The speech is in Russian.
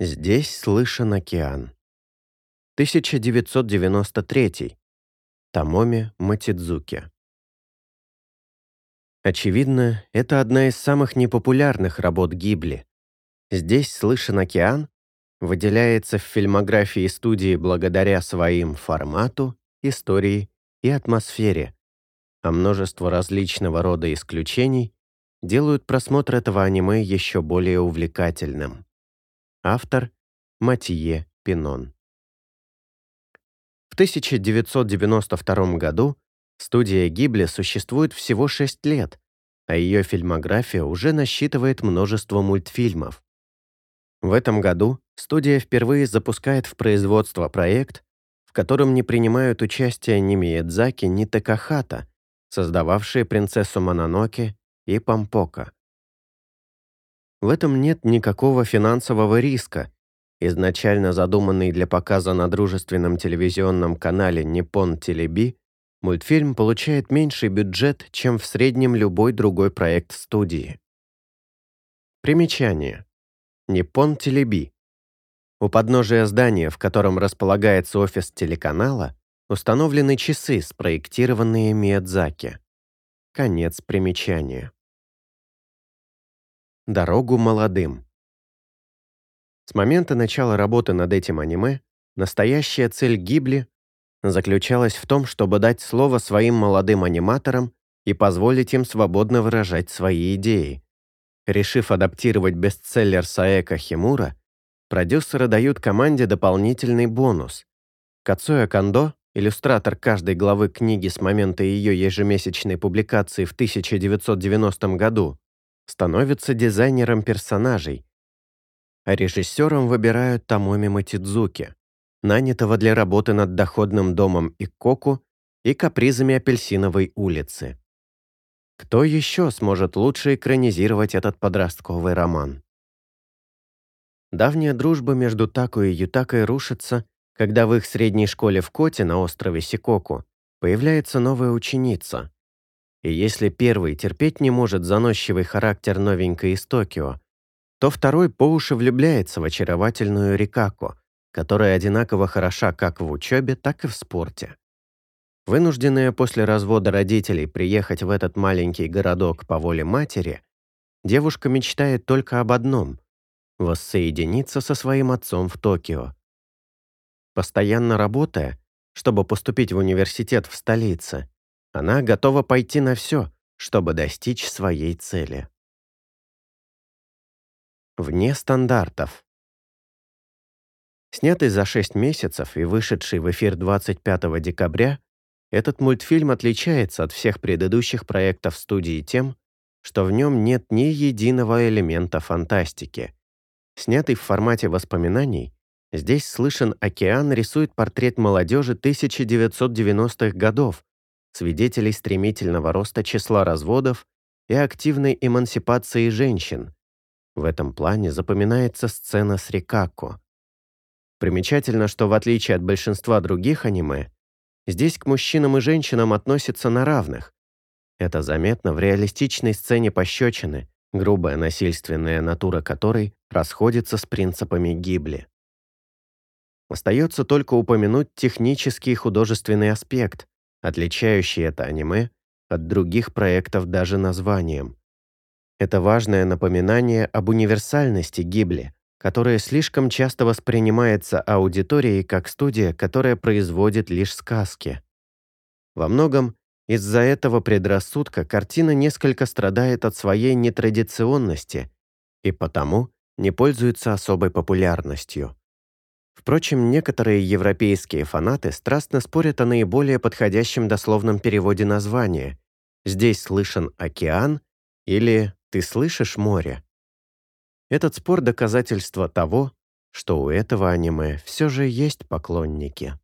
Здесь слышен океан. 1993. Томоми Матидзуки. Очевидно, это одна из самых непопулярных работ Гибли. Здесь слышен океан выделяется в фильмографии студии благодаря своим формату, истории и атмосфере, а множество различного рода исключений делают просмотр этого аниме еще более увлекательным. Автор — Матье Пинон. В 1992 году студия Гибли существует всего 6 лет, а ее фильмография уже насчитывает множество мультфильмов. В этом году студия впервые запускает в производство проект, в котором не принимают участие ни Миядзаки, ни Такахата, создававшие «Принцессу Мононоке» и «Помпока». В этом нет никакого финансового риска. Изначально задуманный для показа на дружественном телевизионном канале Nippon Telebi, мультфильм получает меньший бюджет, чем в среднем любой другой проект студии. Примечание. Nippon Telebi. У подножия здания, в котором располагается офис телеканала, установлены часы, спроектированные Миядзаки. Конец примечания. Дорогу молодым. С момента начала работы над этим аниме настоящая цель Гибли заключалась в том, чтобы дать слово своим молодым аниматорам и позволить им свободно выражать свои идеи. Решив адаптировать бестселлер Саэка Химура, продюсеры дают команде дополнительный бонус. Кацуя Кандо, иллюстратор каждой главы книги с момента ее ежемесячной публикации в 1990 году, становится дизайнером персонажей, а режиссером выбирают Томоми Матидзуки, нанятого для работы над доходным домом Икоку и капризами апельсиновой улицы. Кто еще сможет лучше экранизировать этот подростковый роман? Давняя дружба между Таку и Ютакой рушится, когда в их средней школе в Коте на острове Сикоку появляется новая ученица, и если первый терпеть не может заносчивый характер новенькой из Токио, то второй по уши влюбляется в очаровательную Рикако, которая одинаково хороша как в учебе, так и в спорте. Вынужденная после развода родителей приехать в этот маленький городок по воле матери, девушка мечтает только об одном — воссоединиться со своим отцом в Токио. Постоянно работая, чтобы поступить в университет в столице, она готова пойти на все, чтобы достичь своей цели. Вне стандартов. Снятый за 6 месяцев и вышедший в эфир 25 декабря, этот мультфильм отличается от всех предыдущих проектов студии тем, что в нем нет ни единого элемента фантастики. Снятый в формате воспоминаний, здесь слышен океан рисует портрет молодежи 1990-х годов, свидетелей стремительного роста числа разводов и активной эмансипации женщин. В этом плане запоминается сцена с Рикако. Примечательно, что в отличие от большинства других аниме, здесь к мужчинам и женщинам относятся на равных. Это заметно в реалистичной сцене пощечины, грубая насильственная натура которой расходится с принципами Гибли. Остается только упомянуть технический и художественный аспект, отличающий это аниме от других проектов даже названием. Это важное напоминание об универсальности Гибли, которая слишком часто воспринимается аудиторией как студия, которая производит лишь сказки. Во многом из-за этого предрассудка картина несколько страдает от своей нетрадиционности и потому не пользуется особой популярностью. Впрочем, некоторые европейские фанаты страстно спорят о наиболее подходящем дословном переводе названия. Здесь слышен океан или ты слышишь море. Этот спор доказательство того, что у этого аниме все же есть поклонники.